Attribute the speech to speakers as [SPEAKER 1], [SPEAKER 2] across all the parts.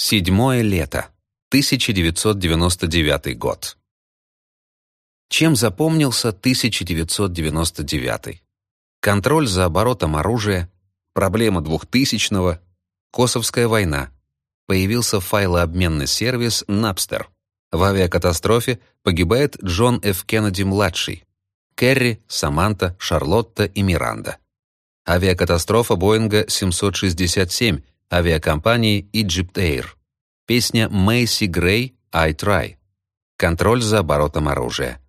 [SPEAKER 1] Седьмое лето. 1999 год. Чем запомнился 1999? Контроль за оборотом оружия, проблема 2000-го, Косовская война. Появился файлообменный сервис Napster. В авиакатастрофе погибает Джон Ф. Кеннеди-младший. Керри, Саманта, Шарлотта и Миранда. Авиакатастрофа Боинга 767 авиакомпании Egypt Air. Песня Мэйси Грей «I Try». Контроль за оборотом оружия.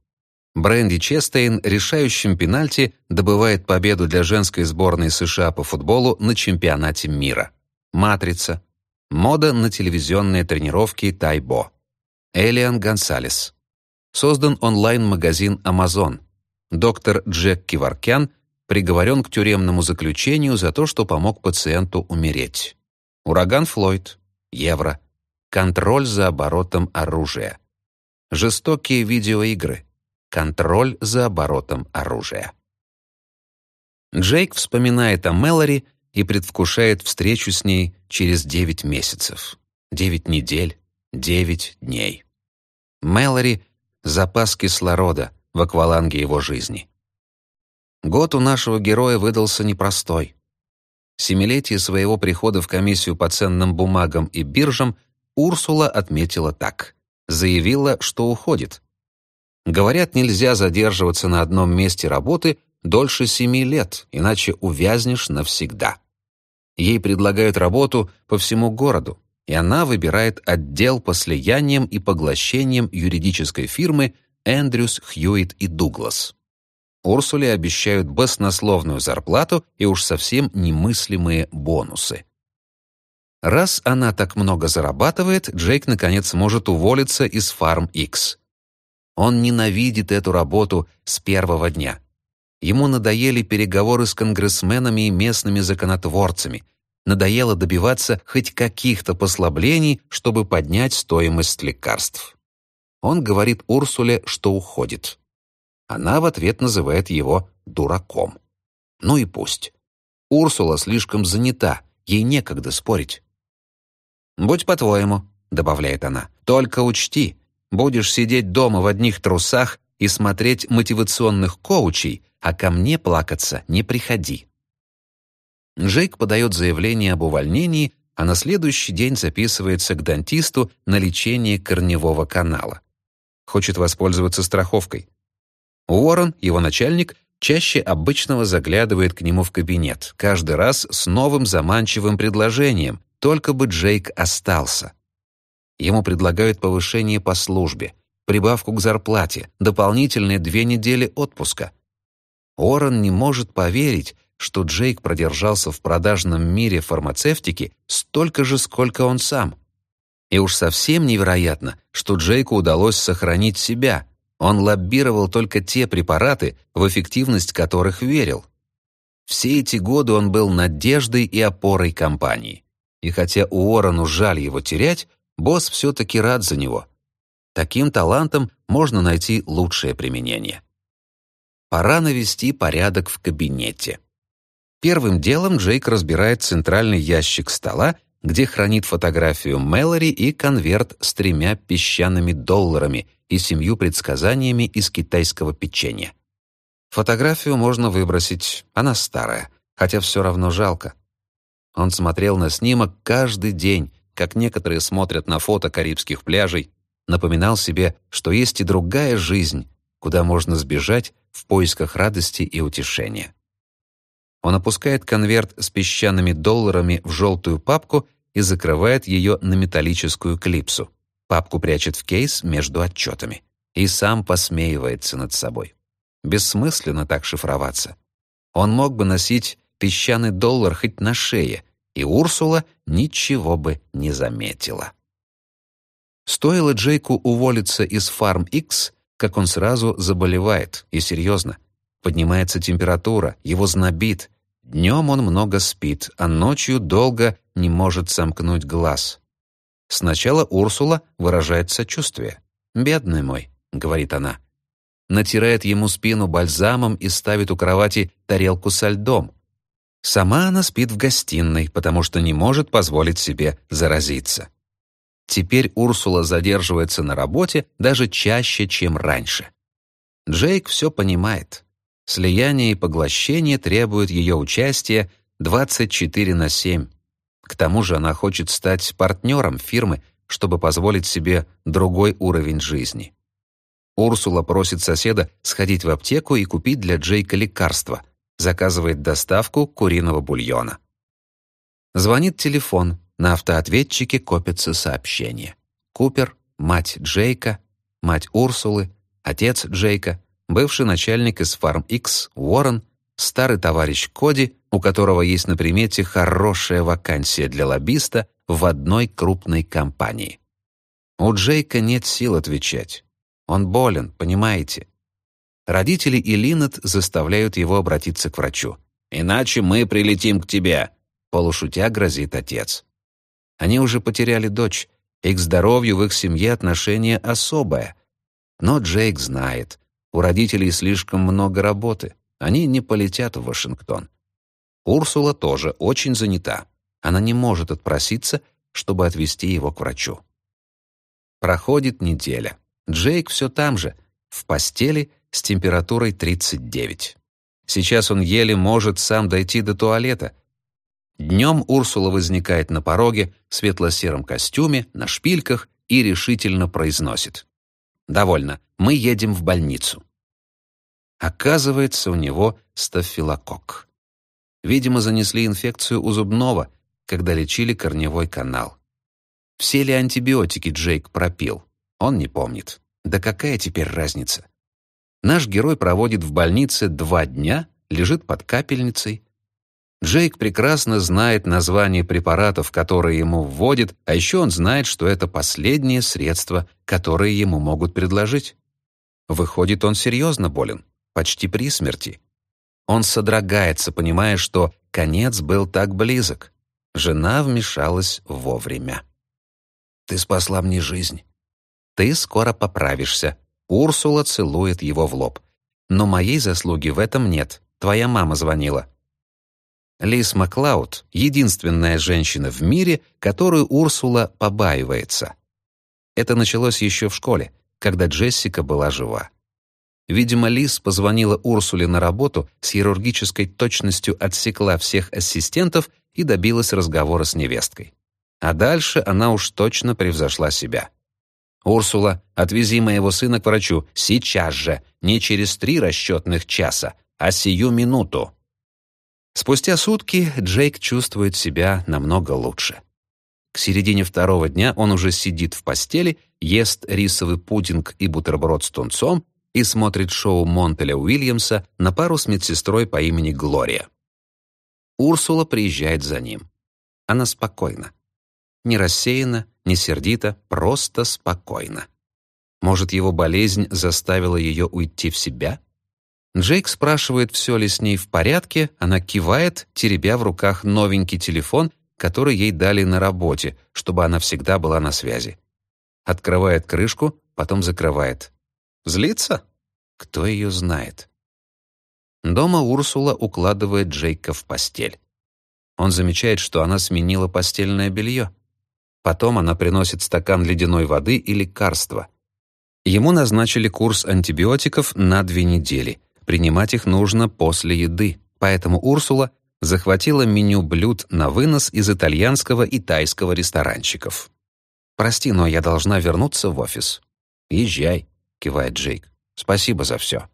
[SPEAKER 1] Бренди Честейн решающим пенальти добывает победу для женской сборной США по футболу на чемпионате мира. «Матрица». Мода на телевизионные тренировки Тайбо. Элиан Гонсалес. Создан онлайн-магазин Amazon. Доктор Джек Киваркян приговорен к тюремному заключению за то, что помог пациенту умереть. Ураган Флойд. Евро. Контроль за оборотом оружия. Жестокие видеоигры. Контроль за оборотом оружия. Джейк вспоминает о Мэлори и предвкушает встречу с ней через девять месяцев, девять недель, девять дней. Мэлори — запас кислорода в акваланге его жизни. Год у нашего героя выдался непростой. Семилетие своего прихода в комиссию по ценным бумагам и биржам Урсула отметила так. Заявила, что уходит. Говорят, нельзя задерживаться на одном месте работы дольше семи лет, иначе увязнешь навсегда. Ей предлагают работу по всему городу, и она выбирает отдел по слияниям и поглощениям юридической фирмы Эндрюс, Хьюитт и Дуглас. Урсуле обещают баснословную зарплату и уж совсем немыслимые бонусы. Раз она так много зарабатывает, Джейк наконец может уволиться из Farm X. Он ненавидит эту работу с первого дня. Ему надоели переговоры с конгрессменами и местными законотворцами. Надоело добиваться хоть каких-то послаблений, чтобы поднять стоимость лекарств. Он говорит Урсуле, что уходит. Она в ответ называет его дураком. Ну и пусть. Урсула слишком занята, ей некогда спорить. «Будь по-твоему», — добавляет она, — «только учти, будешь сидеть дома в одних трусах и смотреть мотивационных коучей, а ко мне плакаться не приходи». Джейк подает заявление об увольнении, а на следующий день записывается к дантисту на лечение корневого канала. Хочет воспользоваться страховкой. Уоррен, его начальник, чаще обычного заглядывает к нему в кабинет, каждый раз с новым заманчивым предложением, только бы Джейк остался. Ему предлагают повышение по службе, прибавку к зарплате, дополнительные две недели отпуска. Уоррен не может поверить, что Джейк продержался в продажном мире фармацевтики столько же, сколько он сам. И уж совсем невероятно, что Джейку удалось сохранить себя, он лоббировал только те препараты, в эффективность которых верил. Все эти годы он был надеждой и опорой компании. И хотя Уоррену жаль его терять, босс все-таки рад за него. Таким талантом можно найти лучшее применение. Пора навести порядок в кабинете. Первым делом Джейк разбирает центральный ящик стола, где хранит фотографию Мэлори и конверт с тремя песчаными долларами — и семью предсказаниями из китайского печенья. Фотографию можно выбросить, она старая, хотя все равно жалко. Он смотрел на снимок каждый день, как некоторые смотрят на фото карибских пляжей, напоминал себе, что есть и другая жизнь, куда можно сбежать в поисках радости и утешения. Он опускает конверт с песчаными долларами в желтую папку и закрывает ее на металлическую клипсу. Папку прячет в кейс между отчетами. И сам посмеивается над собой. Бессмысленно так шифроваться. Он мог бы носить песчаный доллар хоть на шее, и Урсула ничего бы не заметила. Стоило Джейку уволиться из Farm X, как он сразу заболевает, и серьезно. Поднимается температура, его знобит. Днем он много спит, а ночью долго не может сомкнуть глаз. Сначала Урсула выражает сочувствие. «Бедный мой», — говорит она. Натирает ему спину бальзамом и ставит у кровати тарелку со льдом. Сама она спит в гостиной, потому что не может позволить себе заразиться. Теперь Урсула задерживается на работе даже чаще, чем раньше. Джейк все понимает. Слияние и поглощение требуют ее участия 24 на 7. К тому же она хочет стать партнером фирмы, чтобы позволить себе другой уровень жизни. Урсула просит соседа сходить в аптеку и купить для Джейка лекарства, заказывает доставку куриного бульона. Звонит телефон, на автоответчике копятся сообщения. Купер, мать Джейка, мать Урсулы, отец Джейка, бывший начальник из Farm X Уоррен, старый товарищ Коди, у которого есть на примете хорошая вакансия для лоббиста в одной крупной компании. У Джейка нет сил отвечать. Он болен, понимаете? Родители и Линнет заставляют его обратиться к врачу. «Иначе мы прилетим к тебе», — полушутя грозит отец. Они уже потеряли дочь, и к здоровью в их семье отношение особое. Но Джейк знает, у родителей слишком много работы, они не полетят в Вашингтон. Урсула тоже очень занята. Она не может отпроситься, чтобы отвезти его к врачу. Проходит неделя. Джейк все там же, в постели с температурой 39. Сейчас он еле может сам дойти до туалета, Днем Урсула возникает на пороге в светло-сером костюме, на шпильках и решительно произносит. «Довольно, мы едем в больницу». Оказывается, у него стафилококк. Видимо, занесли инфекцию у зубного, когда лечили корневой канал. Все ли антибиотики Джейк пропил? Он не помнит. Да какая теперь разница? Наш герой проводит в больнице два дня, лежит под капельницей, Джейк прекрасно знает название препаратов, которые ему вводят, а еще он знает, что это последнее средство, которое ему могут предложить. Выходит, он серьезно болен, почти при смерти. Он содрогается, понимая, что конец был так близок. Жена вмешалась вовремя. «Ты спасла мне жизнь. Ты скоро поправишься». Урсула целует его в лоб. «Но моей заслуги в этом нет. Твоя мама звонила». Лис Маклауд — единственная женщина в мире, которую Урсула побаивается. Это началось еще в школе, когда Джессика была жива. Видимо, Лис позвонила Урсуле на работу, с хирургической точностью отсекла всех ассистентов и добилась разговора с невесткой. А дальше она уж точно превзошла себя. «Урсула, отвези моего сына к врачу, сейчас же, не через три расчетных часа, а сию минуту». Спустя сутки Джейк чувствует себя намного лучше. К середине второго дня он уже сидит в постели, ест рисовый пудинг и бутерброд с тунцом и смотрит шоу Монтеля Уильямса на пару с медсестрой по имени Глория. Урсула приезжает за ним. Она спокойна. Не рассеяна, не сердита, просто спокойна. Может, его болезнь заставила ее уйти в себя? Джейк спрашивает, все ли с ней в порядке, она кивает, теребя в руках новенький телефон, который ей дали на работе, чтобы она всегда была на связи. Открывает крышку, потом закрывает. Злится? Кто ее знает? Дома Урсула укладывает Джейка в постель. Он замечает, что она сменила постельное белье. Потом она приносит стакан ледяной воды и лекарства. Ему назначили курс антибиотиков на две недели — Принимать их нужно после еды, поэтому Урсула захватила меню блюд на вынос из итальянского и тайского ресторанчиков. «Прости, но я должна вернуться в офис». «Езжай», — кивает Джейк. «Спасибо за все».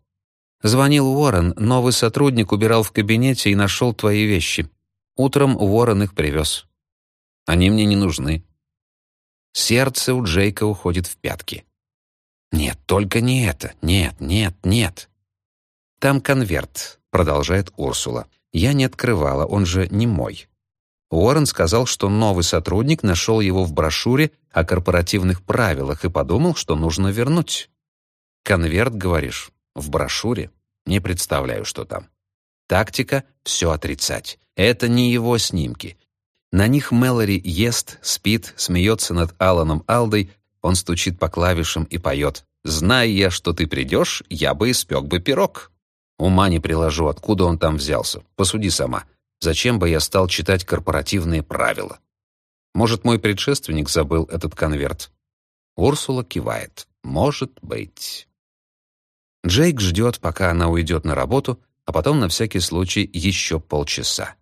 [SPEAKER 1] Звонил Уоррен, новый сотрудник убирал в кабинете и нашел твои вещи. Утром Уоррен их привез. Они мне не нужны. Сердце у Джейка уходит в пятки. Нет, только не это. Нет, нет, нет. «Там конверт», — продолжает Урсула. «Я не открывала, он же не мой». Уоррен сказал, что новый сотрудник нашел его в брошюре о корпоративных правилах и подумал, что нужно вернуть. «Конверт, говоришь, в брошюре? Не представляю, что там». Тактика — все отрицать. Это не его снимки. На них Мэлори ест, спит, смеется над Аланом Алдой, он стучит по клавишам и поет. «Зная я, что ты придешь, я бы испек бы пирог». Ума не приложу, откуда он там взялся. Посуди сама. Зачем бы я стал читать корпоративные правила? Может, мой предшественник забыл этот конверт? Урсула кивает. Может быть. Джейк ждет, пока она уйдет на работу, а потом на всякий случай еще полчаса.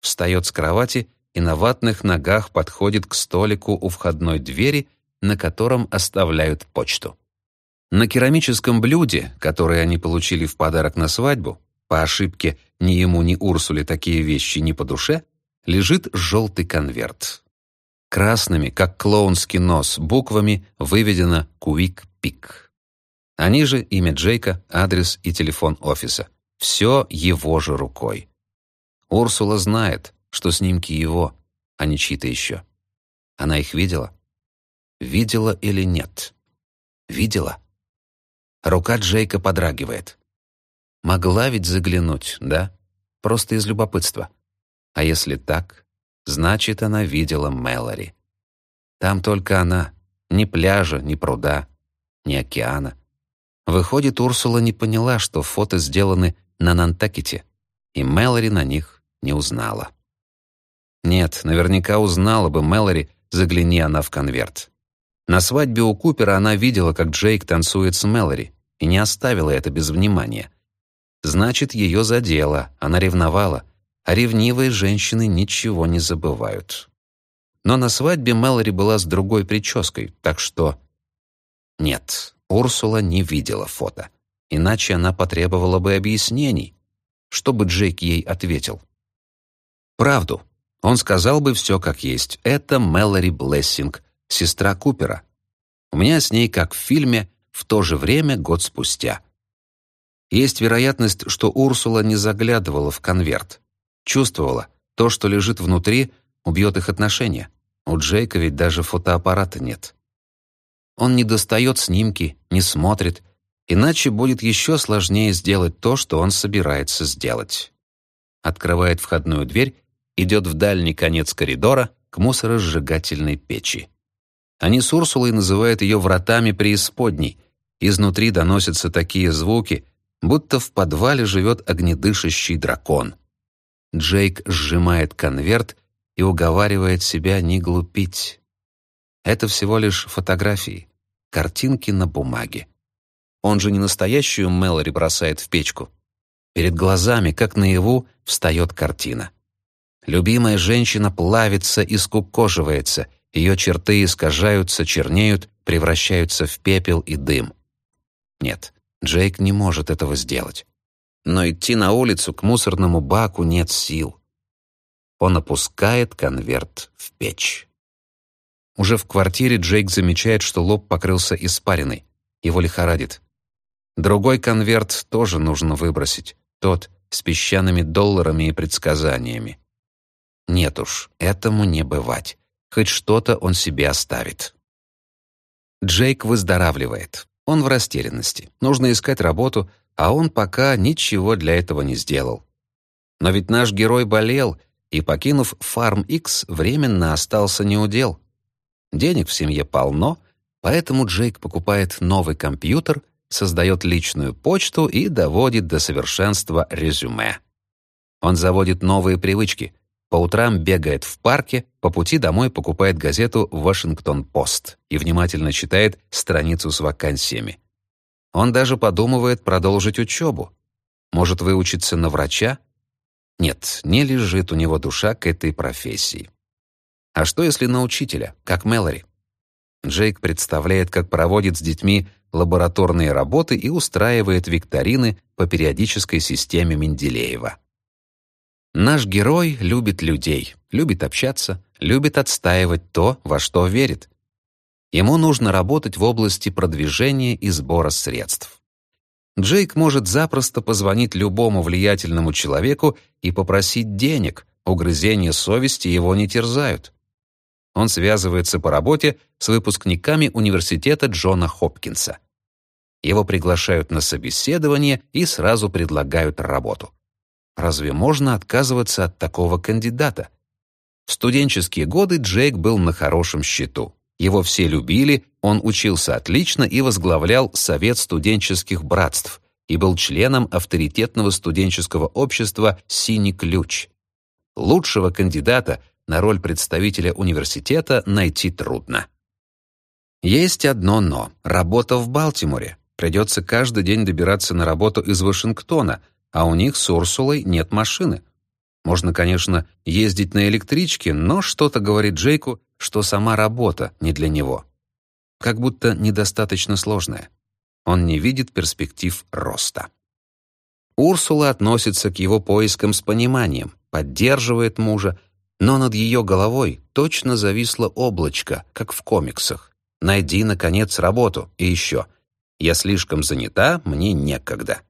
[SPEAKER 1] Встает с кровати и на ватных ногах подходит к столику у входной двери, на котором оставляют почту. На керамическом блюде, которое они получили в подарок на свадьбу, по ошибке ни ему, ни Урсуле такие вещи не по душе, лежит желтый конверт. Красными, как клоунский нос, буквами выведено «Куик Пик». Они же имя Джейка, адрес и телефон офиса. Все его же рукой. Урсула знает, что снимки его, а не чьи-то еще. Она их видела? Видела или нет? Видела. Рука Джейка подрагивает. Могла ведь заглянуть, да? Просто из любопытства. А если так, значит, она видела Мэлори. Там только она. Ни пляжа, ни пруда, ни океана. Выходит, Урсула не поняла, что фото сделаны на Нантакете, и Мэлори на них не узнала. Нет, наверняка узнала бы Мэлори, загляни она в конверт. На свадьбе у Купера она видела, как Джейк танцует с Мэлори, и не оставила это без внимания. Значит, ее задело, она ревновала, а ревнивые женщины ничего не забывают. Но на свадьбе Мэлори была с другой прической, так что... Нет, Урсула не видела фото. Иначе она потребовала бы объяснений. Что бы Джейк ей ответил? Правду. Он сказал бы все как есть. Это Мэлори Блессинг, сестра Купера. У меня с ней, как в фильме, в то же время год спустя. Есть вероятность, что Урсула не заглядывала в конверт. Чувствовала, то, что лежит внутри, убьет их отношения. У Джейка ведь даже фотоаппарата нет. Он не достает снимки, не смотрит, иначе будет еще сложнее сделать то, что он собирается сделать. Открывает входную дверь, идет в дальний конец коридора к мусоросжигательной печи. Они с Урсулой называют ее вратами преисподней. Изнутри доносятся такие звуки, будто в подвале живет огнедышащий дракон. Джейк сжимает конверт и уговаривает себя не глупить. Это всего лишь фотографии, картинки на бумаге. Он же не настоящую Мэлори бросает в печку. Перед глазами, как наяву, встает картина. Любимая женщина плавится и скукоживается, ее черты искажаются, чернеют, превращаются в пепел и дым. Нет, Джейк не может этого сделать. Но идти на улицу к мусорному баку нет сил. Он опускает конверт в печь. Уже в квартире Джейк замечает, что лоб покрылся испариной. Его лихорадит. Другой конверт тоже нужно выбросить. Тот с песчаными долларами и предсказаниями. Нет уж, этому не бывать. Хоть что-то он себе оставит. Джейк выздоравливает. Он в растерянности. Нужно искать работу, а он пока ничего для этого не сделал. Но ведь наш герой болел и, покинув Фарм X, временно остался неудел. Денег в семье полно, поэтому Джейк покупает новый компьютер, создает личную почту и доводит до совершенства резюме. Он заводит новые привычки. По утрам бегает в парке, по пути домой покупает газету «Вашингтон-Пост» и внимательно читает страницу с вакансиями. Он даже подумывает продолжить учебу. Может выучиться на врача? Нет, не лежит у него душа к этой профессии. А что если на учителя, как Мэлори? Джейк представляет, как проводит с детьми лабораторные работы и устраивает викторины по периодической системе Менделеева. Наш герой любит людей, любит общаться, любит отстаивать то, во что верит. Ему нужно работать в области продвижения и сбора средств. Джейк может запросто позвонить любому влиятельному человеку и попросить денег, угрызения совести его не терзают. Он связывается по работе с выпускниками университета Джона Хопкинса. Его приглашают на собеседование и сразу предлагают работу. Разве можно отказываться от такого кандидата? В студенческие годы Джейк был на хорошем счету. Его все любили, он учился отлично и возглавлял Совет студенческих братств и был членом авторитетного студенческого общества «Синий ключ». Лучшего кандидата на роль представителя университета найти трудно. Есть одно «но» — работа в Балтиморе. Придется каждый день добираться на работу из Вашингтона, а у них с Урсулой нет машины. Можно, конечно, ездить на электричке, но что-то говорит Джейку, что сама работа не для него. Как будто недостаточно сложная. Он не видит перспектив роста. Урсула относится к его поискам с пониманием, поддерживает мужа, но над ее головой точно зависло облачко, как в комиксах. «Найди, наконец, работу» и еще «Я слишком занята, мне некогда».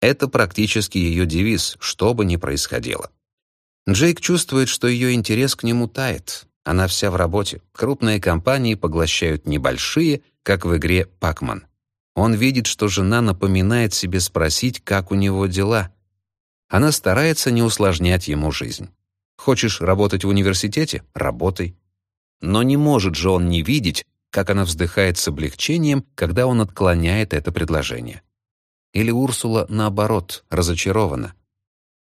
[SPEAKER 1] Это практически ее девиз, что бы ни происходило. Джейк чувствует, что ее интерес к нему тает. Она вся в работе. Крупные компании поглощают небольшие, как в игре «Пакман». Он видит, что жена напоминает себе спросить, как у него дела. Она старается не усложнять ему жизнь. Хочешь работать в университете? Работай. Но не может же он не видеть, как она вздыхает с облегчением, когда он отклоняет это предложение. Или Урсула, наоборот, разочарована.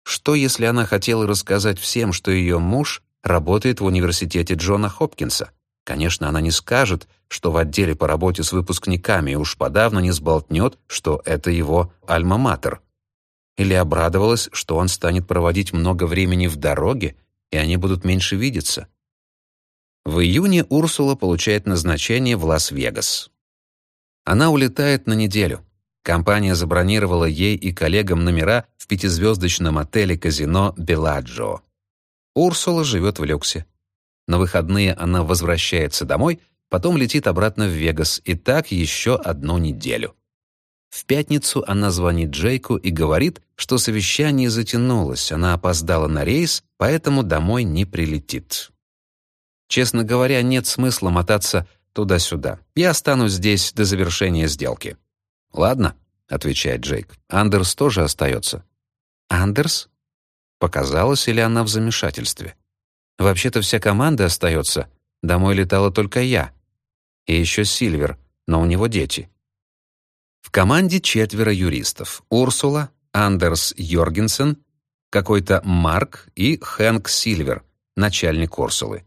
[SPEAKER 1] Что, если она хотела рассказать всем, что ее муж работает в университете Джона Хопкинса? Конечно, она не скажет, что в отделе по работе с выпускниками и уж подавно не сболтнет, что это его альма-матер. Или обрадовалась, что он станет проводить много времени в дороге, и они будут меньше видеться. В июне Урсула получает назначение в Лас-Вегас. Она улетает на неделю. Компания забронировала ей и коллегам номера в пятизвездочном отеле-казино «Беладжо». Урсула живет в люксе. На выходные она возвращается домой, потом летит обратно в Вегас, и так еще одну неделю. В пятницу она звонит Джейку и говорит, что совещание затянулось, она опоздала на рейс, поэтому домой не прилетит. Честно говоря, нет смысла мотаться туда-сюда. Я останусь здесь до завершения сделки. «Ладно», — отвечает Джейк. «Андерс тоже остается». «Андерс?» Показалось, или она в замешательстве? Вообще-то вся команда остается. Домой летала только я. И еще Сильвер, но у него дети. В команде четверо юристов. Урсула, Андерс Йоргенсен, какой-то Марк и Хэнк Сильвер, начальник Урсулы.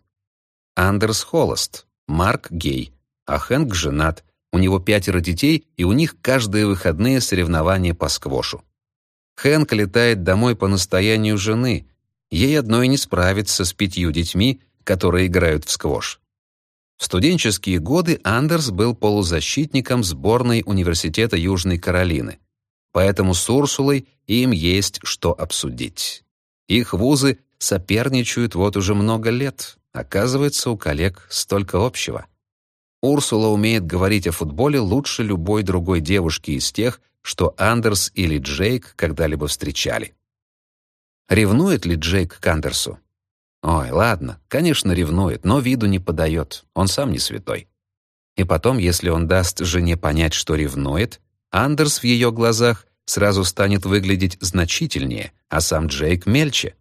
[SPEAKER 1] Андерс холост, Марк гей, а Хэнк женат. У него пятеро детей, и у них каждые выходные соревнования по сквошу. Хэнк летает домой по настоянию жены, Ей одной не справиться с пятью детьми, которые играют в сквош. В студенческие годы Андерс был полузащитником сборной Университета Южной Каролины. Поэтому с Урсулой им есть что обсудить. Их вузы соперничают вот уже много лет. Оказывается, у коллег столько общего. Урсула умеет говорить о футболе лучше любой другой девушки из тех, что Андерс или Джейк когда-либо встречали. Ревнует ли Джейк к Андерсу? Ой, ладно, конечно, ревнует, но виду не подает, он сам не святой. И потом, если он даст жене понять, что ревнует, Андерс в ее глазах сразу станет выглядеть значительнее, а сам Джейк мельче.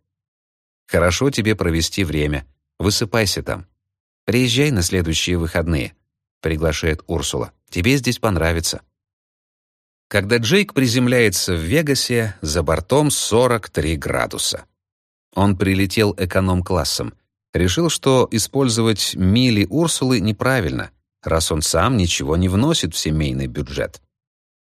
[SPEAKER 1] Хорошо тебе провести время, высыпайся там. Приезжай на следующие выходные, приглашает Урсула. Тебе здесь понравится. Когда Джейк приземляется в Вегасе, за бортом 43 градуса. Он прилетел эконом-классом. Решил, что использовать мили Урсулы неправильно, раз он сам ничего не вносит в семейный бюджет.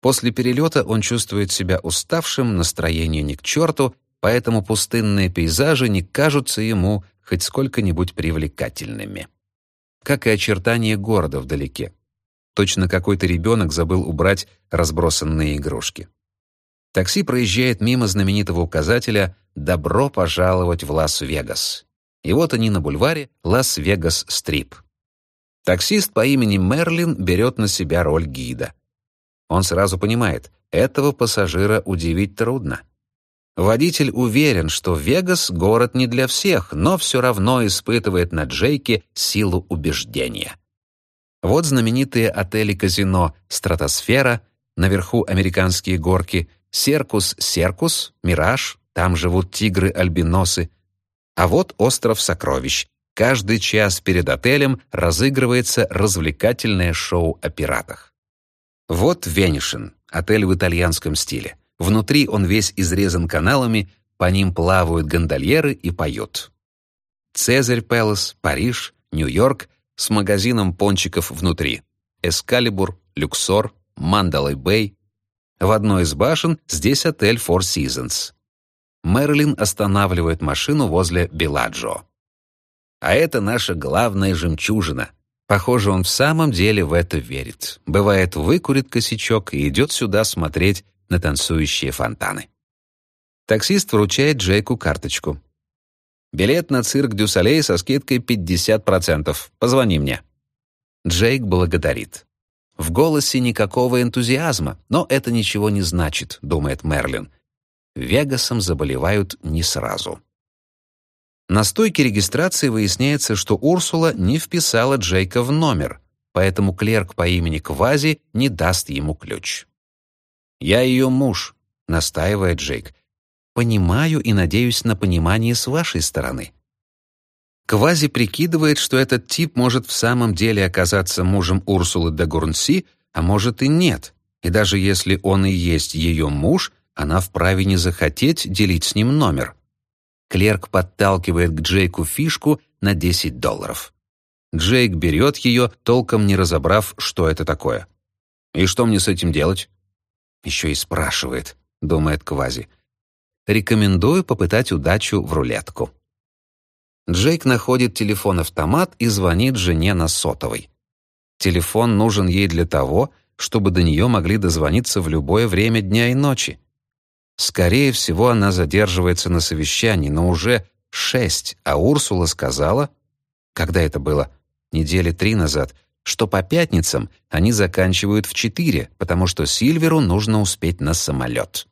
[SPEAKER 1] После перелета он чувствует себя уставшим, настроение ни к черту, поэтому пустынные пейзажи не кажутся ему хоть сколько-нибудь привлекательными. Как и очертания города вдалеке. Точно какой-то ребенок забыл убрать разбросанные игрушки. Такси проезжает мимо знаменитого указателя «Добро пожаловать в Лас-Вегас». И вот они на бульваре Лас-Вегас-Стрип. Таксист по имени Мерлин берет на себя роль гида. Он сразу понимает, этого пассажира удивить трудно. Водитель уверен, что Вегас — город не для всех, но все равно испытывает на Джейке силу убеждения. Вот знаменитые отели-казино «Стратосфера», наверху американские горки, «Серкус-Серкус», «Мираж», там живут тигры-альбиносы. А вот остров сокровищ. Каждый час перед отелем разыгрывается развлекательное шоу о пиратах. Вот Венишин, отель в итальянском стиле. Внутри он весь изрезан каналами, по ним плавают гондольеры и поют. Цезарь Пэлас, Париж, Нью-Йорк с магазином пончиков внутри, Эскалибур, Люксор, Мандалай Бэй. В одной из башен здесь отель Four Seasons. Мэрилин останавливает машину возле Беладжо. А это наша главная жемчужина. Похоже, он в самом деле в это верит. Бывает, выкурит косячок и идет сюда смотреть на танцующие фонтаны. Таксист вручает Джейку карточку. «Билет на цирк Дю Солей со скидкой 50%. Позвони мне». Джейк благодарит. В голосе никакого энтузиазма, но это ничего не значит, думает Мерлин. Вегасом заболевают не сразу. На стойке регистрации выясняется, что Урсула не вписала Джейка в номер, поэтому клерк по имени Квази не даст ему ключ. «Я ее муж», — настаивает Джейк. «Понимаю и надеюсь на понимание с вашей стороны». Квази прикидывает, что этот тип может в самом деле оказаться мужем Урсулы де Гурнси, а может и нет. И даже если он и есть ее муж, она вправе не захотеть делить с ним номер. Клерк подталкивает к Джейку фишку на 10 долларов. Джейк берет ее, толком не разобрав, что это такое. «И что мне с этим делать?» Еще и спрашивает, думает Квази. Рекомендую попытать удачу в рулетку. Джейк находит телефон-автомат и звонит жене на сотовой. Телефон нужен ей для того, чтобы до нее могли дозвониться в любое время дня и ночи. Скорее всего, она задерживается на совещании, но уже шесть, а Урсула сказала, когда это было, недели три назад, что по пятницам они заканчивают в четыре, потому что Сильверу нужно успеть на самолет.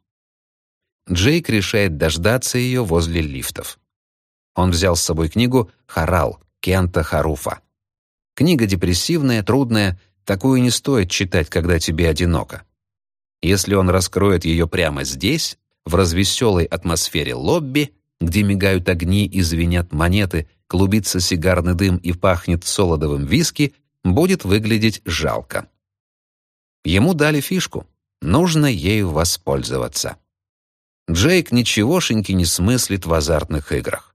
[SPEAKER 1] Джейк решает дождаться ее возле лифтов. Он взял с собой книгу «Харал» Кента Харуфа. Книга депрессивная, трудная, такую не стоит читать, когда тебе одиноко. Если он раскроет ее прямо здесь, в развеселой атмосфере лобби, где мигают огни и звенят монеты, клубится сигарный дым и пахнет солодовым виски, будет выглядеть жалко. Ему дали фишку. Нужно ею воспользоваться. Джейк ничегошеньки не смыслит в азартных играх.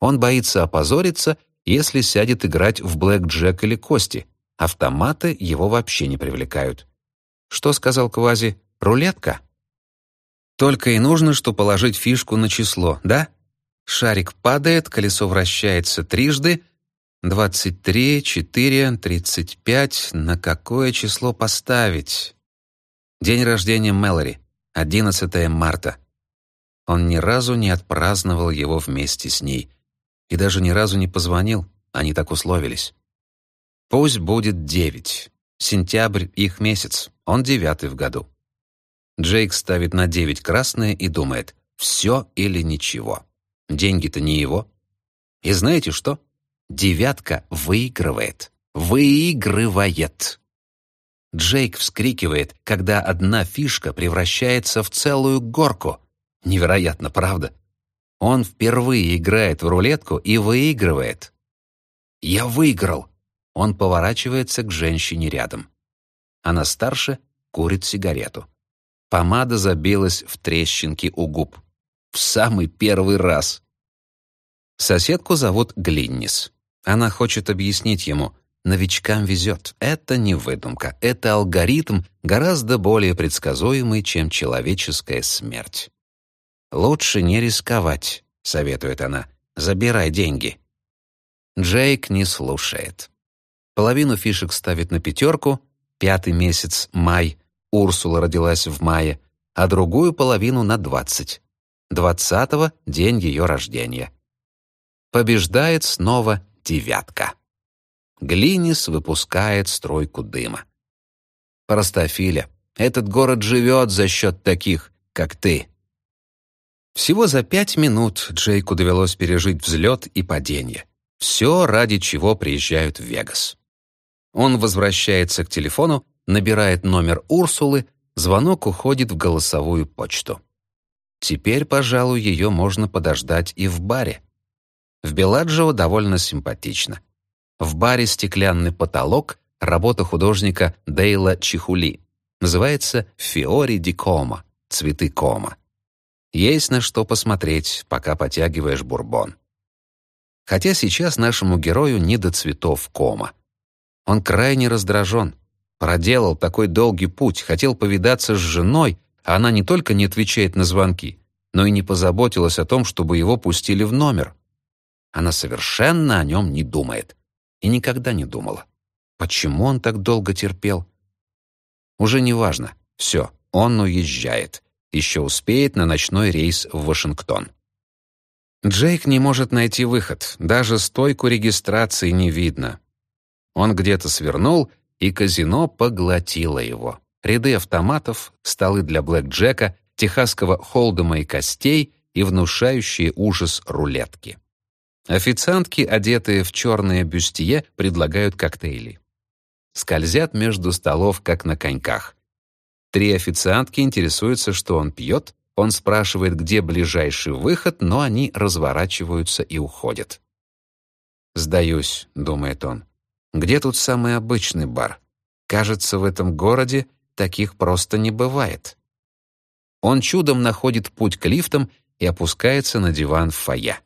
[SPEAKER 1] Он боится опозориться, если сядет играть в блэк-джек или кости. Автоматы его вообще не привлекают. Что сказал Квази? Рулетка? Только и нужно, что положить фишку на число, да? Шарик падает, колесо вращается трижды. 23, 4, 35. На какое число поставить? День рождения Мэлори. 11 марта. Он ни разу не отпраздновал его вместе с ней и даже ни разу не позвонил, они так условились. Пусть будет девять. Сентябрь — их месяц, он девятый в году. Джейк ставит на девять красное и думает, все или ничего. Деньги-то не его. И знаете что? Девятка выигрывает. Выигрывает. Джейк вскрикивает, когда одна фишка превращается в целую горку. Невероятно, правда? Он впервые играет в рулетку и выигрывает. «Я выиграл!» Он поворачивается к женщине рядом. Она старше, курит сигарету. Помада забилась в трещинки у губ. В самый первый раз. Соседку зовут Глиннис. Она хочет объяснить ему, новичкам везет. Это не выдумка, это алгоритм гораздо более предсказуемый, чем человеческая смерть. «Лучше не рисковать», — советует она. «Забирай деньги». Джейк не слушает. Половину фишек ставит на пятерку, пятый месяц — май, Урсула родилась в мае, а другую половину на двадцать. Двадцатого — день ее рождения. Побеждает снова девятка. Глинис выпускает стройку дыма. Простофиля, этот город живет за счет таких, как ты. Всего за пять минут Джейку довелось пережить взлет и падение. Все, ради чего приезжают в Вегас. Он возвращается к телефону, набирает номер Урсулы, звонок уходит в голосовую почту. Теперь, пожалуй, ее можно подождать и в баре. В Беладжио довольно симпатично. В баре «Стеклянный потолок» работа художника Дейла Чихули. Называется «Фиори ди Кома» — «Цветы кома». Есть на что посмотреть, пока потягиваешь бурбон. Хотя сейчас нашему герою не до цветов кома. Он крайне раздражен. Проделал такой долгий путь, хотел повидаться с женой, а она не только не отвечает на звонки, но и не позаботилась о том, чтобы его пустили в номер. Она совершенно о нем не думает. И никогда не думала. Почему он так долго терпел? Уже не важно. Все, он уезжает. Еще успеет на ночной рейс в Вашингтон. Джейк не может найти выход. Даже стойку регистрации не видно. Он где-то свернул, и казино поглотило его. Ряды автоматов, столы для блэк-джека, техасского холдема и костей и внушающие ужас рулетки. Официантки, одетые в черное бюстье, предлагают коктейли. Скользят между столов, как на коньках. Три официантки интересуются, что он пьет, он спрашивает, где ближайший выход, но они разворачиваются и уходят. «Сдаюсь», — думает он. «Где тут самый обычный бар? Кажется, в этом городе таких просто не бывает». Он чудом находит путь к лифтам и опускается на диван в фойе.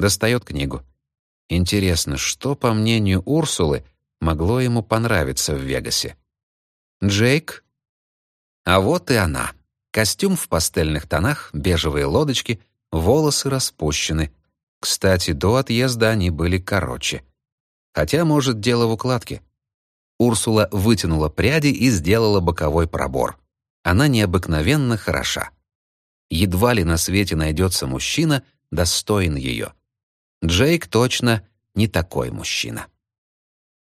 [SPEAKER 1] Достает книгу. Интересно, что, по мнению Урсулы, могло ему понравиться в Вегасе? Джейк? А вот и она. Костюм в пастельных тонах, бежевые лодочки, волосы распущены. Кстати, до отъезда они были короче. Хотя, может, дело в укладке. Урсула вытянула пряди и сделала боковой пробор. Она необыкновенно хороша. Едва ли на свете найдется мужчина, достоин ее. Джейк точно не такой мужчина.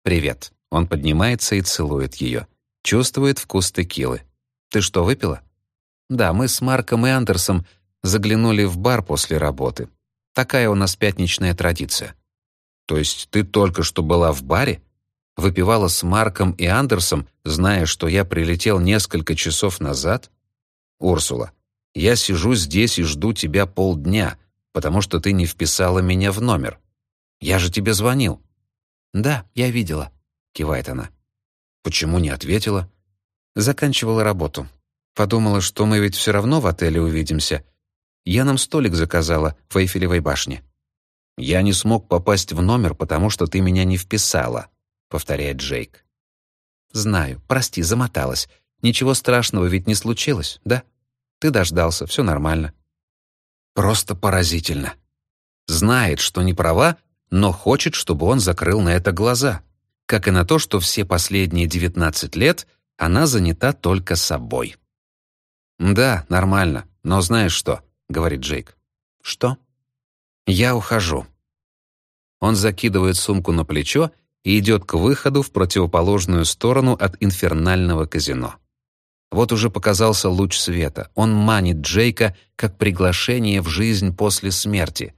[SPEAKER 1] «Привет». Он поднимается и целует ее. Чувствует вкус текилы. «Ты что, выпила?» «Да, мы с Марком и Андерсом заглянули в бар после работы. Такая у нас пятничная традиция». «То есть ты только что была в баре?» Выпивала с Марком и Андерсом, зная, что я прилетел несколько часов назад? «Урсула, я сижу здесь и жду тебя полдня потому что ты не вписала меня в номер. Я же тебе звонил». «Да, я видела», — кивает она. «Почему не ответила?» Заканчивала работу. Подумала, что мы ведь все равно в отеле увидимся. Я нам столик заказала в Эйфелевой башне. «Я не смог попасть в номер, потому что ты меня не вписала», — повторяет Джейк. «Знаю, прости, замоталась. Ничего страшного ведь не случилось, да? Ты дождался, все нормально. Просто поразительно. Знает, что не права, но хочет, чтобы он закрыл на это глаза. Как и на то, что все последние 19 лет она занята только собой. «Да, нормально, но знаешь что?» — говорит Джейк. «Что?» «Я ухожу». Он закидывает сумку на плечо и идет к выходу в противоположную сторону от инфернального казино. Вот уже показался луч света. Он манит Джейка как приглашение в жизнь после смерти.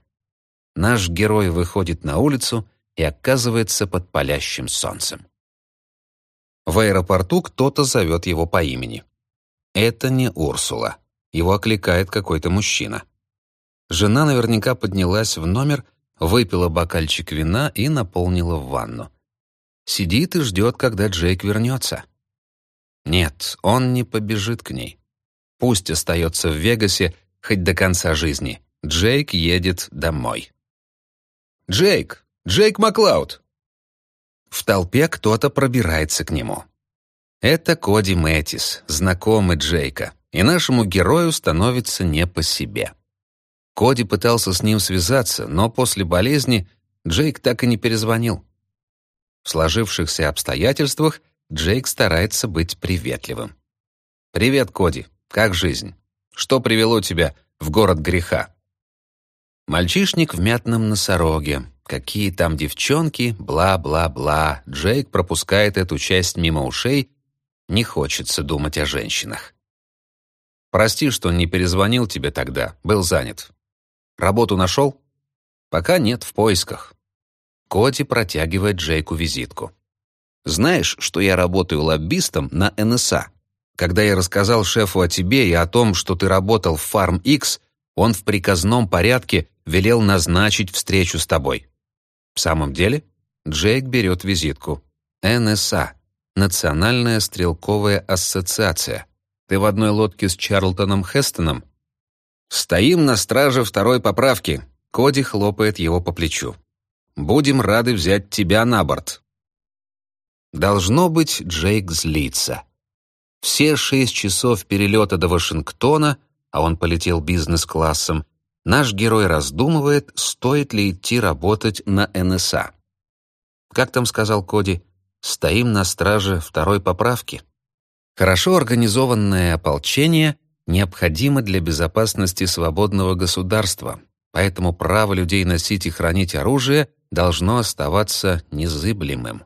[SPEAKER 1] Наш герой выходит на улицу и оказывается под палящим солнцем. В аэропорту кто-то зовет его по имени. Это не Урсула. Его окликает какой-то мужчина. Жена наверняка поднялась в номер, выпила бокальчик вина и наполнила в ванну. Сидит и ждет, когда Джейк вернется. Нет, он не побежит к ней. Пусть остается в Вегасе хоть до конца жизни. Джейк едет домой. «Джейк! Джейк Маклауд!» В толпе кто-то пробирается к нему. Это Коди Мэтис, знакомый Джейка, и нашему герою становится не по себе. Коди пытался с ним связаться, но после болезни Джейк так и не перезвонил. В сложившихся обстоятельствах Джейк старается быть приветливым. «Привет, Коди. Как жизнь? Что привело тебя в город греха?» Мальчишник в мятном носороге. Какие там девчонки, бла-бла-бла. Джейк пропускает эту часть мимо ушей. Не хочется думать о женщинах. «Прости, что не перезвонил тебе тогда. Был занят. Работу нашел?» «Пока нет, в поисках». Коди протягивает Джейку визитку. Знаешь, что я работаю лоббистом на НСА? Когда я рассказал шефу о тебе и о том, что ты работал в Farm X, он в приказном порядке велел назначить встречу с тобой. В самом деле, Джейк берет визитку. НСА. Национальная стрелковая ассоциация. Ты в одной лодке с Чарлтоном Хестоном? Стоим на страже второй поправки. Коди хлопает его по плечу. Будем рады взять тебя на борт». Должно быть, Джейк злится. Все шесть часов перелета до Вашингтона, а он полетел бизнес-классом, наш герой раздумывает, стоит ли идти работать на НСА. Как там сказал Коди, стоим на страже второй поправки. Хорошо организованное ополчение необходимо для безопасности свободного государства, поэтому право людей носить и хранить оружие должно оставаться незыблемым.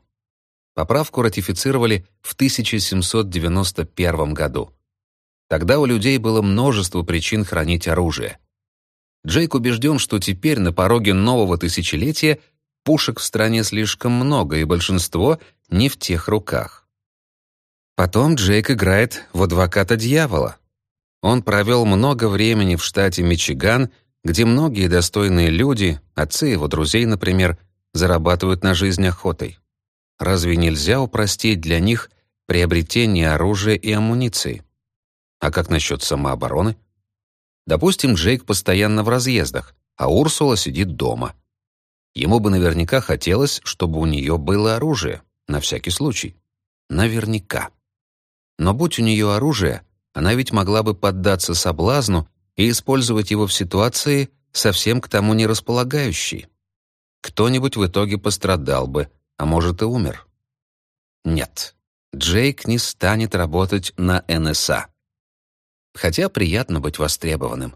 [SPEAKER 1] Поправку ратифицировали в 1791 году. Тогда у людей было множество причин хранить оружие. Джейк убежден, что теперь на пороге нового тысячелетия пушек в стране слишком много, и большинство не в тех руках. Потом Джейк играет в адвоката дьявола. Он провел много времени в штате Мичиган, где многие достойные люди, отцы его друзей, например, зарабатывают на жизнь охотой. Разве нельзя упростить для них приобретение оружия и амуниции? А как насчет самообороны? Допустим, Джейк постоянно в разъездах, а Урсула сидит дома. Ему бы наверняка хотелось, чтобы у нее было оружие, на всякий случай. Наверняка. Но будь у нее оружие, она ведь могла бы поддаться соблазну и использовать его в ситуации, совсем к тому не располагающей. Кто-нибудь в итоге пострадал бы, а может и умер. Нет, Джейк не станет работать на НСА. Хотя приятно быть востребованным.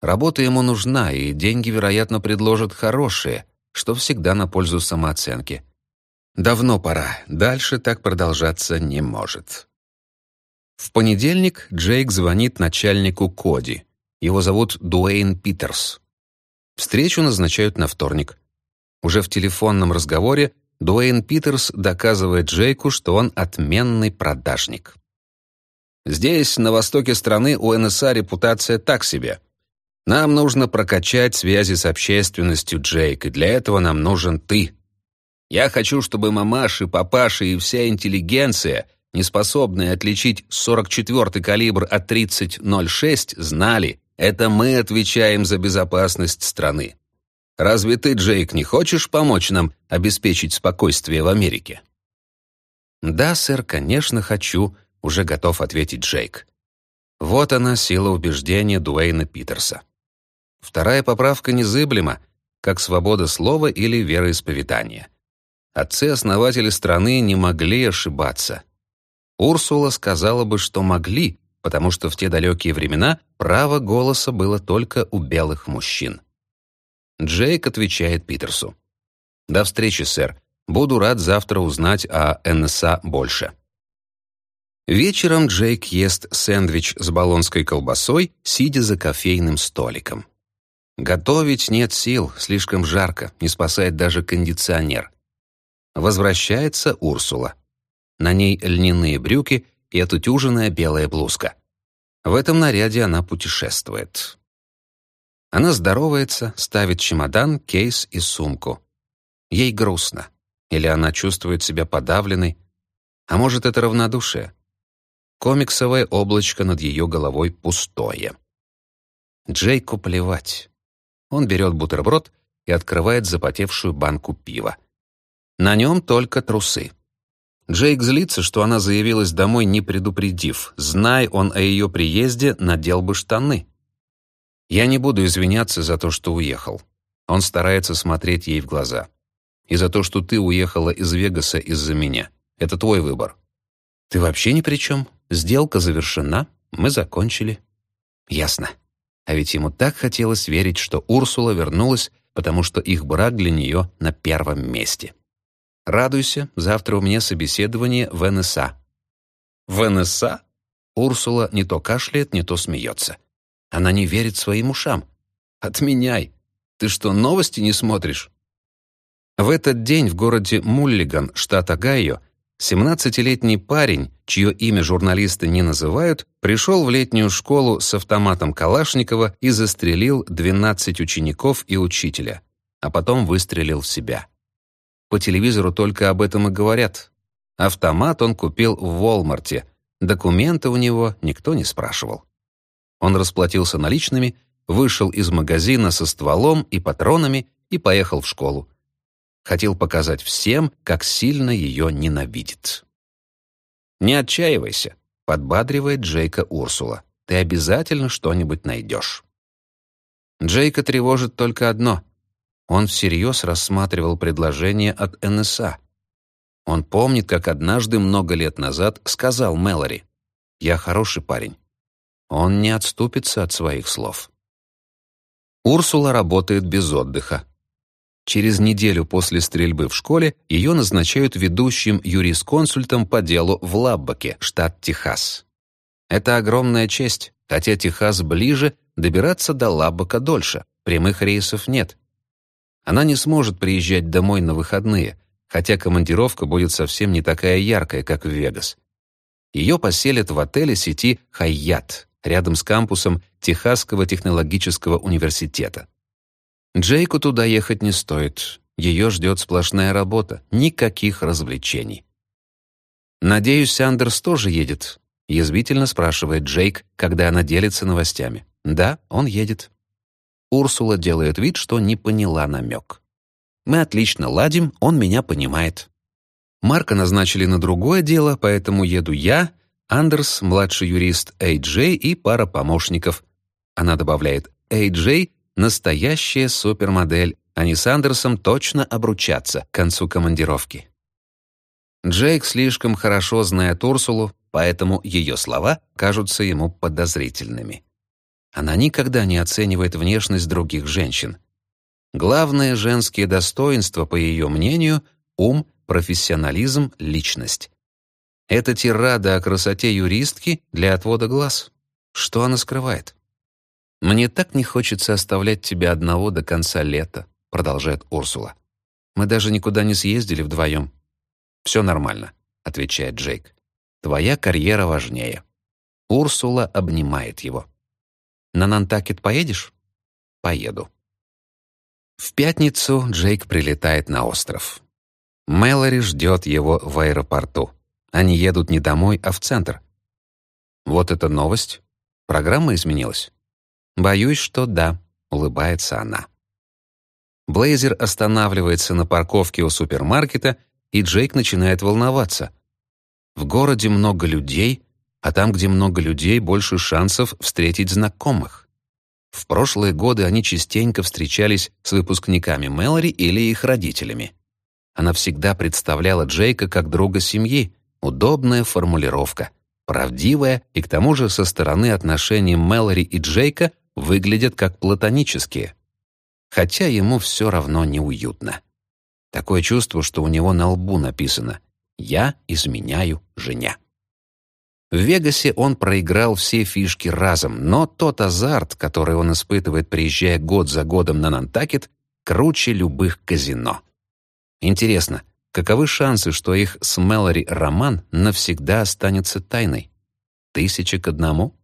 [SPEAKER 1] Работа ему нужна, и деньги, вероятно, предложат хорошие, что всегда на пользу самооценки. Давно пора, дальше так продолжаться не может. В понедельник Джейк звонит начальнику Коди. Его зовут Дуэйн Питерс. Встречу назначают на вторник. Уже в телефонном разговоре Дуэйн Питерс доказывает Джейку, что он отменный продажник. Здесь, на востоке страны, у НСА репутация так себе. Нам нужно прокачать связи с общественностью, Джейк, и для этого нам нужен ты. Я хочу, чтобы мамаши, папаши и вся интеллигенция, неспособные отличить 44-й калибр от 30-06, знали, это мы отвечаем за безопасность страны. Разве ты, Джейк, не хочешь помочь нам обеспечить спокойствие в Америке?» «Да, сэр, конечно, хочу», — уже готов ответить Джейк. Вот она, сила убеждения Дуэйна Питерса. Вторая поправка незыблема, как свобода слова или вероисповедания. Отцы-основатели страны не могли ошибаться. Урсула сказала бы, что могли, потому что в те далекие времена право голоса было только у белых мужчин. Джейк отвечает Питерсу. «До встречи, сэр. Буду рад завтра узнать о НСА больше». Вечером Джейк ест сэндвич с болонской колбасой, сидя за кофейным столиком. Готовить нет сил, слишком жарко, не спасает даже кондиционер. Возвращается Урсула. На ней льняные брюки и отутюженная белая блузка. В этом наряде она путешествует. Она здоровается, ставит чемодан, кейс и сумку. Ей грустно. Или она чувствует себя подавленной. А может, это равнодушие? Комиксовое облачко над ее головой пустое. Джейку плевать. Он берет бутерброд и открывает запотевшую банку пива. На нем только трусы. Джейк злится, что она заявилась домой, не предупредив. Знай он о ее приезде, надел бы штаны. Я не буду извиняться за то, что уехал. Он старается смотреть ей в глаза. И за то, что ты уехала из Вегаса из-за меня. Это твой выбор. Ты вообще ни при чем. Сделка завершена, мы закончили. Ясно. А ведь ему так хотелось верить, что Урсула вернулась, потому что их брак для нее на первом месте. Радуйся, завтра у меня собеседование в НСА. В НСА? Урсула не то кашляет, не то смеется. Она не верит своим ушам. Отменяй. Ты что, новости не смотришь? В этот день в городе Муллиган, штат Огайо, 17-летний парень, чье имя журналисты не называют, пришел в летнюю школу с автоматом Калашникова и застрелил 12 учеников и учителя, а потом выстрелил в себя. По телевизору только об этом и говорят. Автомат он купил в Волмарте, документы у него никто не спрашивал. Он расплатился наличными, вышел из магазина со стволом и патронами и поехал в школу. Хотел показать всем, как сильно ее ненавидит. «Не отчаивайся», — подбадривает Джейка Урсула. «Ты обязательно что-нибудь найдешь». Джейка тревожит только одно. Он всерьез рассматривал предложение от НСА. Он помнит, как однажды много лет назад сказал Мэлори, «Я хороший парень». Он не отступится от своих слов. Урсула работает без отдыха. Через неделю после стрельбы в школе ее назначают ведущим юрисконсультом по делу в Лаббаке, штат Техас. Это огромная честь, хотя Техас ближе, добираться до Лаббака дольше, прямых рейсов нет. Она не сможет приезжать домой на выходные, хотя командировка будет совсем не такая яркая, как в Вегас. Ее поселят в отеле сети «Хайят», рядом с кампусом Техасского технологического университета. Джейку туда ехать не стоит. Ее ждет сплошная работа, никаких развлечений. «Надеюсь, Сандерс тоже едет?» — язвительно спрашивает Джейк, когда она делится новостями. «Да, он едет». Урсула делает вид, что не поняла намек. «Мы отлично ладим, он меня понимает». Марка назначили на другое дело, поэтому еду я, Андерс, младший юрист Эй-Джей и пара помощников. Она добавляет «Эй-Джей — настоящая супермодель, они с Андерсом точно обручатся к концу командировки». Джейк слишком хорошо знает Урсулу, поэтому ее слова кажутся ему подозрительными. Она никогда не оценивает внешность других женщин. Главное женские достоинства, по ее мнению, ум, профессионализм, личность. Это тирада о красоте юристки для отвода глаз. Что она скрывает? «Мне так не хочется оставлять тебя одного до конца лета», продолжает Урсула. «Мы даже никуда не съездили вдвоем». «Все нормально», — отвечает Джейк. «Твоя карьера важнее». Урсула обнимает его. «На Нантакет поедешь?» «Поеду». В пятницу Джейк прилетает на остров. Мэлори ждет его в аэропорту. Они едут не домой, а в центр. Вот это новость. Программа изменилась? Боюсь, что да, улыбается она. Блейзер останавливается на парковке у супермаркета, и Джейк начинает волноваться. В городе много людей, а там, где много людей, больше шансов встретить знакомых. В прошлые годы они частенько встречались с выпускниками Мэлори или их родителями. Она всегда представляла Джейка как друга семьи, Удобная формулировка, правдивая и к тому же со стороны отношений Мэлори и Джейка выглядят как платонические. Хотя ему все равно неуютно. Такое чувство, что у него на лбу написано «Я изменяю жене». В Вегасе он проиграл все фишки разом, но тот азарт, который он испытывает, приезжая год за годом на Нантакет, круче любых казино. Интересно, Каковы шансы, что их с Мэлори роман навсегда останется тайной? Тысяча к одному?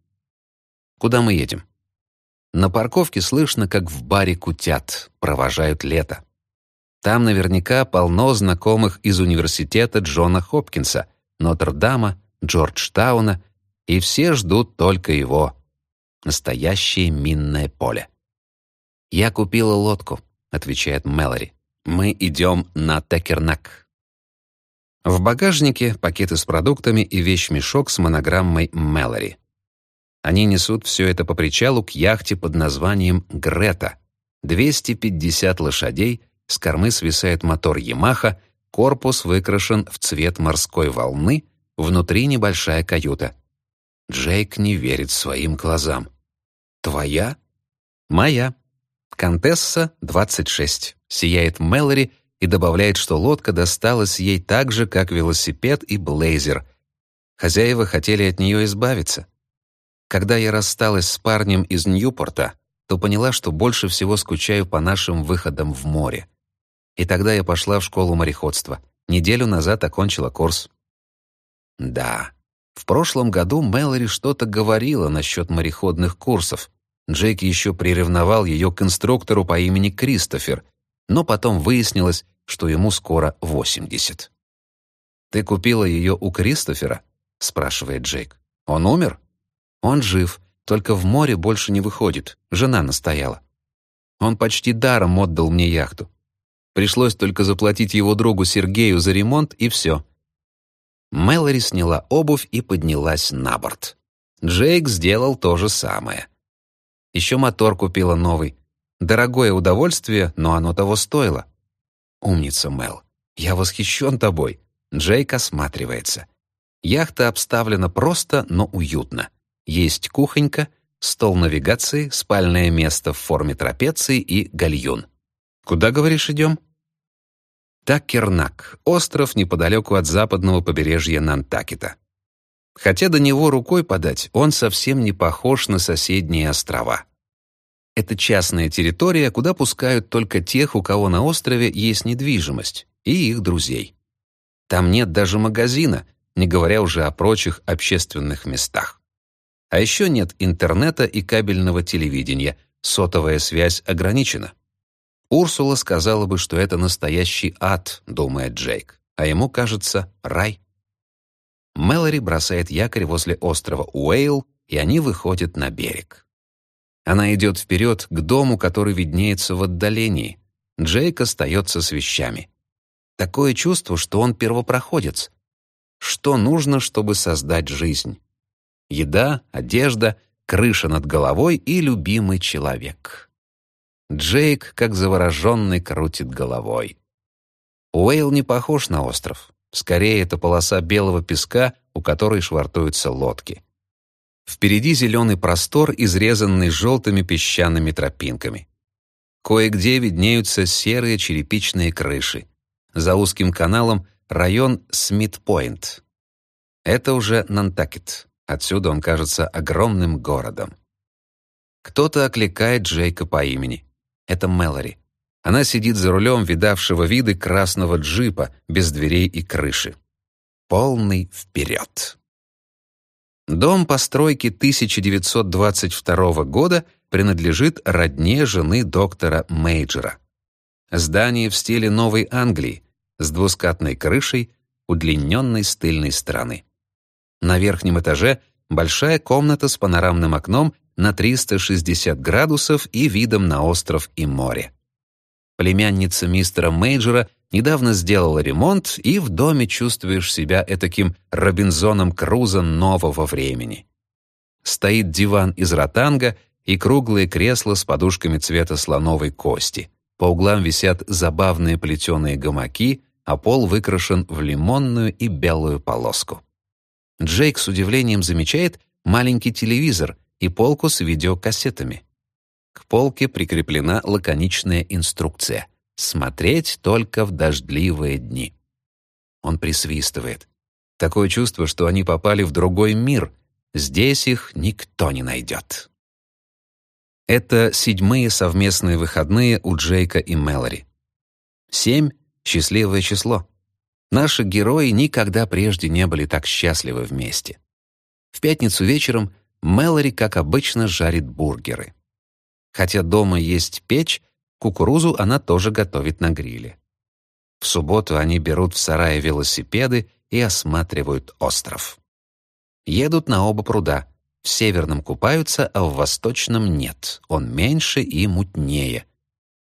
[SPEAKER 1] Куда мы едем? На парковке слышно, как в баре кутят, провожают лето. Там наверняка полно знакомых из университета Джона Хопкинса, Нотр-Дама, Джорджтауна, и все ждут только его. Настоящее минное поле. «Я купила лодку», — отвечает Мэлори. Мы идем на Текернак. В багажнике пакеты с продуктами и вещмешок с монограммой «Мэлори». Они несут все это по причалу к яхте под названием «Грета». 250 лошадей, с кормы свисает мотор «Ямаха», корпус выкрашен в цвет морской волны, внутри небольшая каюта. Джейк не верит своим глазам. «Твоя?» «Моя», Контесса, 26. Сияет Мэлори и добавляет, что лодка досталась ей так же, как велосипед и блейзер. Хозяева хотели от нее избавиться. Когда я рассталась с парнем из Ньюпорта, то поняла, что больше всего скучаю по нашим выходам в море. И тогда я пошла в школу мореходства. Неделю назад окончила курс. Да, в прошлом году Мэлори что-то говорила насчет мореходных курсов, Джейк еще приревновал ее к инструктору по имени Кристофер, но потом выяснилось, что ему скоро 80. «Ты купила ее у Кристофера?» — спрашивает Джейк. «Он умер?» «Он жив, только в море больше не выходит. Жена настояла. Он почти даром отдал мне яхту. Пришлось только заплатить его другу Сергею за ремонт, и все. Мэлори сняла обувь и поднялась на борт. Джейк сделал то же самое. Еще мотор купила новый. Дорогое удовольствие, но оно того стоило. Умница, Мэл. Я восхищен тобой. Джейк осматривается. Яхта обставлена просто, но уютно. Есть кухонька, стол навигации, спальное место в форме трапеции и гальюн. Куда, говоришь, идем? Такернак, остров неподалеку от западного побережья Нантакета. Хотя до него рукой подать, он совсем не похож на соседние острова. Это частная территория, куда пускают только тех, у кого на острове есть недвижимость, и их друзей. Там нет даже магазина, не говоря уже о прочих общественных местах. А еще нет интернета и кабельного телевидения, сотовая связь ограничена. Урсула сказала бы, что это настоящий ад, думает Джейк, а ему кажется рай. Мэлори бросает якорь возле острова Уэйл, и они выходят на берег. Она идет вперед к дому, который виднеется в отдалении. Джейк остается с вещами. Такое чувство, что он первопроходец. Что нужно, чтобы создать жизнь? Еда, одежда, крыша над головой и любимый человек. Джейк, как завороженный, крутит головой. Уэйл не похож на остров. Скорее, это полоса белого песка, у которой швартуются лодки. Впереди зеленый простор, изрезанный желтыми песчаными тропинками. Кое-где виднеются серые черепичные крыши. За узким каналом район Смит-Пойнт. Это уже Нантакет. Отсюда он кажется огромным городом. Кто-то окликает Джейка по имени. Это Мэлори. Она сидит за рулем видавшего виды красного джипа без дверей и крыши. Полный вперед. Дом постройки 1922 года принадлежит родне жены доктора Мейджера. Здание в стиле Новой Англии с двускатной крышей, удлиненной с тыльной стороны. На верхнем этаже большая комната с панорамным окном на 360 градусов и видом на остров и море. Племянница мистера Мейджора недавно сделала ремонт, и в доме чувствуешь себя этаким Робинзоном Крузо нового времени. Стоит диван из ротанга и круглые кресла с подушками цвета слоновой кости. По углам висят забавные плетеные гамаки, а пол выкрашен в лимонную и белую полоску. Джейк с удивлением замечает маленький телевизор — и полку с видеокассетами. Полке прикреплена лаконичная инструкция «Смотреть только в дождливые дни». Он присвистывает. Такое чувство, что они попали в другой мир. Здесь их никто не найдет. Это седьмые совместные выходные у Джейка и Мэлори. Семь — счастливое число. Наши герои никогда прежде не были так счастливы вместе. В пятницу вечером Мэлори, как обычно, жарит бургеры. Хотя дома есть печь, кукурузу она тоже готовит на гриле. В субботу они берут в сарае велосипеды и осматривают остров. Едут на оба пруда. В северном купаются, а в восточном нет. Он меньше и мутнее.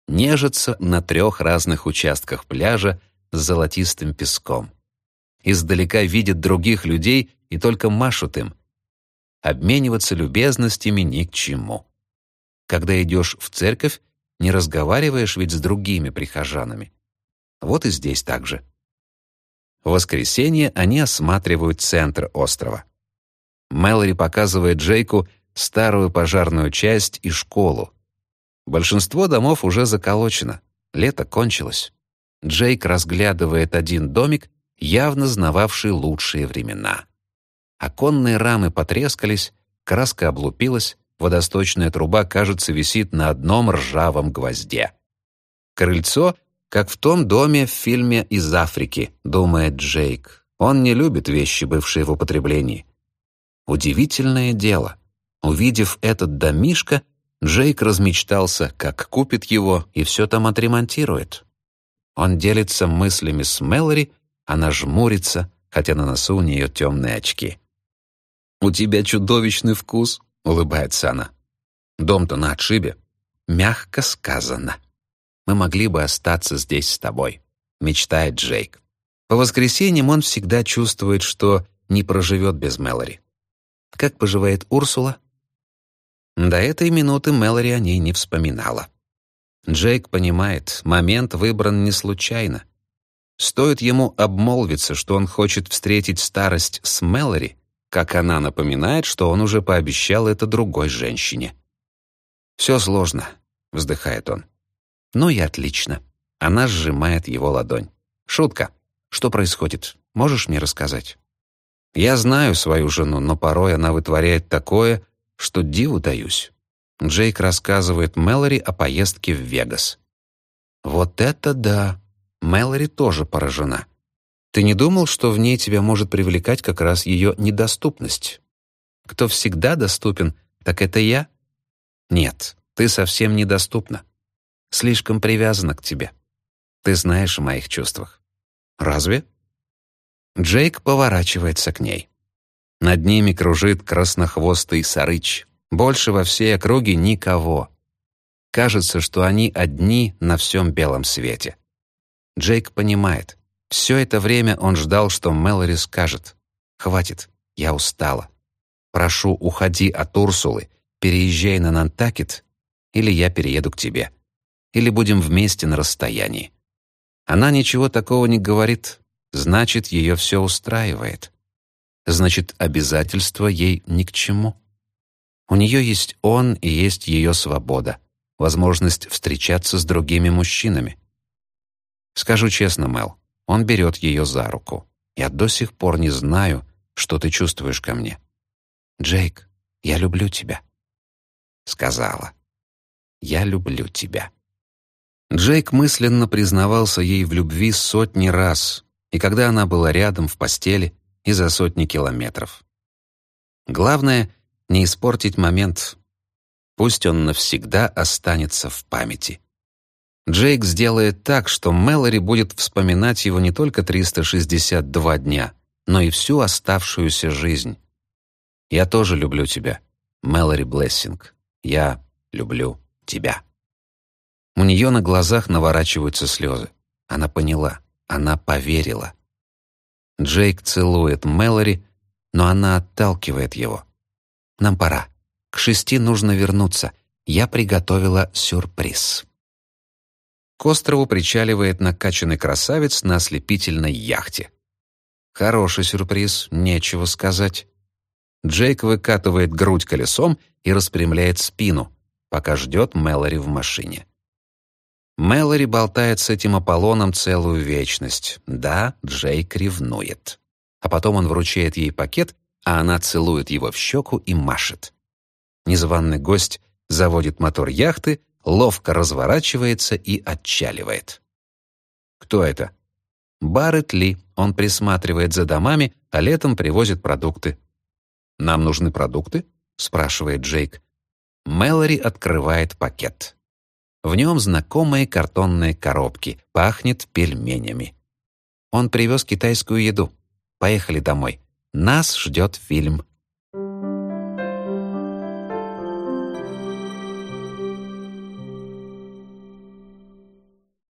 [SPEAKER 1] Нежатся на трех разных участках пляжа с золотистым песком. Издалека видят других людей и только машут им, обмениваться любезностями ни к чему. Когда идешь в церковь, не разговариваешь ведь с другими прихожанами. Вот и здесь так же. В воскресенье они осматривают центр острова. Мэлори показывает Джейку старую пожарную часть и школу. Большинство домов уже заколочено, лето кончилось. Джейк разглядывает один домик, явно знававший лучшие времена. Оконные рамы потрескались, краска облупилась, водосточная труба, кажется, висит на одном ржавом гвозде. Крыльцо, как в том доме в фильме «Из Африки», думает Джейк. Он не любит вещи, бывшие в употреблении. Удивительное дело. Увидев этот домишко, Джейк размечтался, как купит его и все там отремонтирует. Он делится мыслями с Мэлори, она жмурится, хотя на носу у нее темные очки. «У тебя чудовищный вкус», — улыбается она. «Дом-то на отшибе». Мягко сказано. мы могли бы остаться здесь с тобой», — мечтает Джейк. По воскресеньям он всегда чувствует, что не проживет без Мэлори. Как поживает Урсула? До этой минуты Мэлори о ней не вспоминала. Джейк понимает, момент выбран не случайно. Стоит ему обмолвиться, что он хочет встретить старость с Мэлори, как она напоминает, что он уже пообещал это другой женщине. «Все сложно», — вздыхает он. «Ну и отлично». Она сжимает его ладонь. «Шутка. Что происходит? Можешь мне рассказать?» «Я знаю свою жену, но порой она вытворяет такое, что диву даюсь». Джейк рассказывает Мэлори о поездке в Вегас. «Вот это да!» Мэлори тоже поражена. «Ты не думал, что в ней тебя может привлекать как раз ее недоступность? Кто всегда доступен, так это я?» «Нет, ты совсем недоступна слишком привязана к тебе. Ты знаешь о моих чувствах. Разве? Джейк поворачивается к ней. Над ними кружит краснохвостый сарыч. Больше во всей округе никого. Кажется, что они одни на всем белом свете. Джейк понимает. Все это время он ждал, что Мэлори скажет. «Хватит, я устала. Прошу, уходи от Урсулы, переезжай на Нантакет, или я перееду к тебе» или будем вместе на расстоянии. Она ничего такого не говорит, значит, ее все устраивает. Значит, обязательства ей ни к чему. У нее есть он и есть ее свобода, возможность встречаться с другими мужчинами. Скажу честно, Мел, он берет ее за руку. Я до сих пор не знаю, что ты чувствуешь ко мне. Джейк, я люблю тебя. Сказала. Я люблю тебя. Джейк мысленно признавался ей в любви сотни раз, и когда она была рядом в постели, и за сотни километров. Главное — не испортить момент. Пусть он навсегда останется в памяти. Джейк сделает так, что Мэлори будет вспоминать его не только 362 дня, но и всю оставшуюся жизнь. «Я тоже люблю тебя, Мэлори Блессинг. Я люблю тебя». У нее на глазах наворачиваются слезы. Она поняла, она поверила. Джейк целует Мэлори, но она отталкивает его. «Нам пора. К шести нужно вернуться. Я приготовила сюрприз». К острову причаливает накачанный красавец на ослепительной яхте. Хороший сюрприз, нечего сказать. Джейк выкатывает грудь колесом и распрямляет спину, пока ждет Мэлори в машине. Мэлори болтает с этим Аполлоном целую вечность. Да, Джейк ревнует. А потом он вручает ей пакет, а она целует его в щеку и машет. Незваный гость заводит мотор яхты, ловко разворачивается и отчаливает. Кто это? Барретт Ли. Он присматривает за домами, а летом привозит продукты. «Нам нужны продукты?» — спрашивает Джейк. Мэлори открывает пакет. В нем знакомые картонные коробки, пахнет пельменями. Он привез китайскую еду. Поехали домой. Нас ждет фильм.